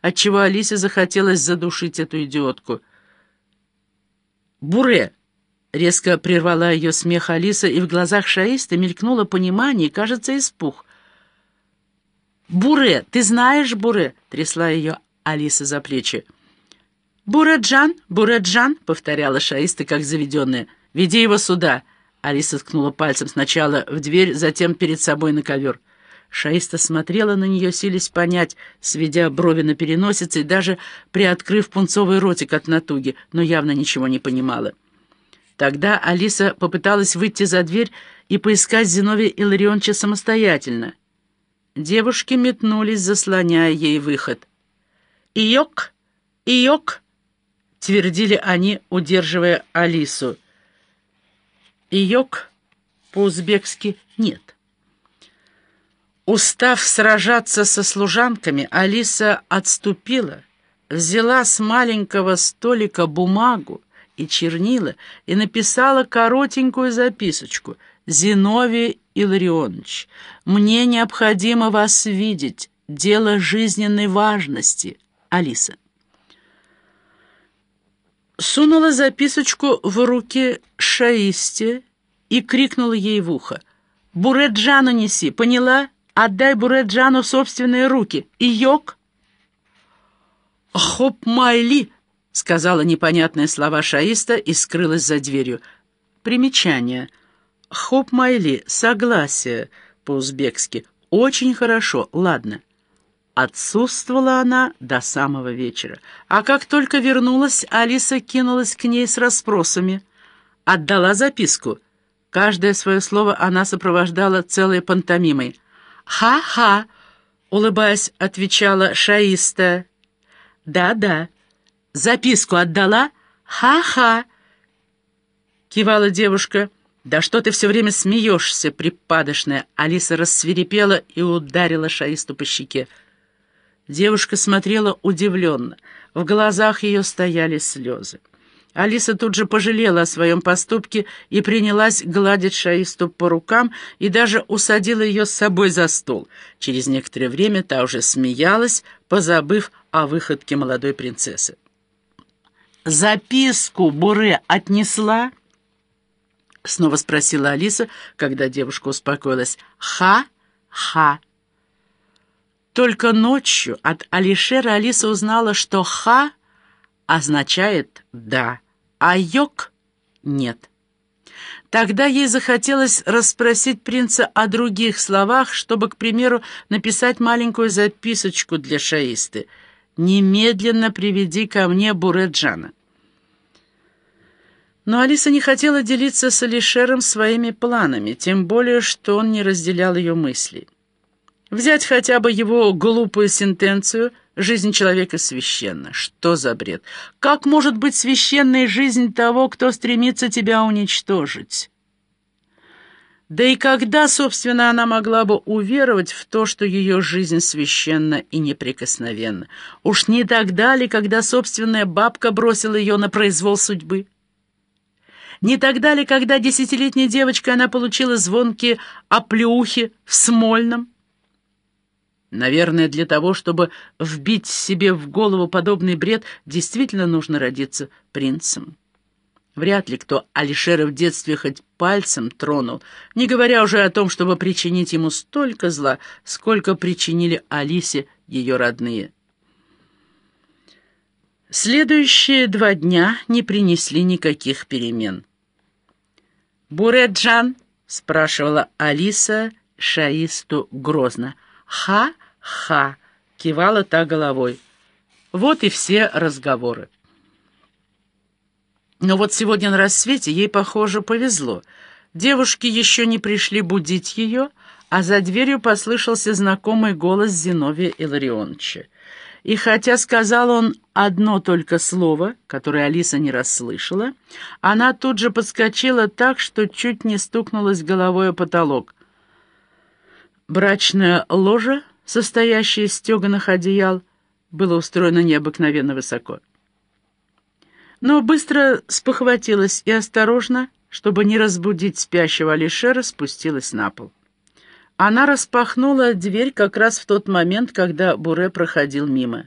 отчего Алисе захотелось задушить эту идиотку. «Буре!» — резко прервала ее смех Алиса, и в глазах шаиста мелькнуло понимание кажется, испух. «Буре! Ты знаешь, Буре?» — трясла ее Алиса за плечи. «Буреджан! Буреджан!» — повторяла шаиста, как заведенная. «Веди его сюда!» Алиса ткнула пальцем сначала в дверь, затем перед собой на ковер. Шаиста смотрела на нее, силясь понять, сведя брови на переносице и даже приоткрыв пунцовый ротик от натуги, но явно ничего не понимала. Тогда Алиса попыталась выйти за дверь и поискать Зиновия Илларионовича самостоятельно. Девушки метнулись, заслоняя ей выход. «Иок! Иок!» — твердили они, удерживая Алису. «Иок» по-узбекски «нет». Устав сражаться со служанками, Алиса отступила, взяла с маленького столика бумагу и чернила и написала коротенькую записочку. «Зиновий Илларионович, мне необходимо вас видеть. Дело жизненной важности. Алиса». Сунула записочку в руки Шаисте и крикнула ей в ухо. «Буреджану неси, поняла?» Отдай Буреджану собственные руки. И йог?» «Хоп майли!» — сказала непонятные слова шаиста и скрылась за дверью. Примечание. «Хоп майли» — согласие по-узбекски. «Очень хорошо, ладно». Отсутствовала она до самого вечера. А как только вернулась, Алиса кинулась к ней с расспросами. Отдала записку. Каждое свое слово она сопровождала целой пантомимой — «Ха-ха!» — улыбаясь, отвечала шаиста. «Да-да. Записку отдала? Ха-ха!» Кивала девушка. «Да что ты все время смеешься, припадочная?» Алиса рассверепела и ударила шаисту по щеке. Девушка смотрела удивленно. В глазах ее стояли слезы. Алиса тут же пожалела о своем поступке и принялась гладить Шаисту по рукам и даже усадила ее с собой за стол. Через некоторое время та уже смеялась, позабыв о выходке молодой принцессы. «Записку Буре отнесла?» — снова спросила Алиса, когда девушка успокоилась. «Ха-ха». Только ночью от Алишера Алиса узнала, что «ха» означает «да» а йог — нет. Тогда ей захотелось расспросить принца о других словах, чтобы, к примеру, написать маленькую записочку для шаисты. «Немедленно приведи ко мне Буреджана». Но Алиса не хотела делиться с Алишером своими планами, тем более, что он не разделял ее мыслей. Взять хотя бы его глупую сентенцию — Жизнь человека священна. Что за бред? Как может быть священной жизнь того, кто стремится тебя уничтожить? Да и когда, собственно, она могла бы уверовать в то, что ее жизнь священна и неприкосновенна? Уж не тогда ли, когда собственная бабка бросила ее на произвол судьбы? Не тогда ли, когда десятилетней девочкой она получила звонкие оплеухи в Смольном? Наверное, для того, чтобы вбить себе в голову подобный бред, действительно нужно родиться принцем. Вряд ли кто Алишера в детстве хоть пальцем тронул, не говоря уже о том, чтобы причинить ему столько зла, сколько причинили Алисе ее родные. Следующие два дня не принесли никаких перемен. «Буреджан?» — спрашивала Алиса Шаисту грозно — «Ха-ха!» — кивала та головой. Вот и все разговоры. Но вот сегодня на рассвете ей, похоже, повезло. Девушки еще не пришли будить ее, а за дверью послышался знакомый голос Зиновия Илларионовича. И хотя сказал он одно только слово, которое Алиса не расслышала, она тут же подскочила так, что чуть не стукнулась головой о потолок. Брачное ложе, состоящее из стеганых одеял, было устроено необыкновенно высоко. Но быстро спохватилась и осторожно, чтобы не разбудить спящего Алишера, спустилась на пол. Она распахнула дверь как раз в тот момент, когда Буре проходил мимо.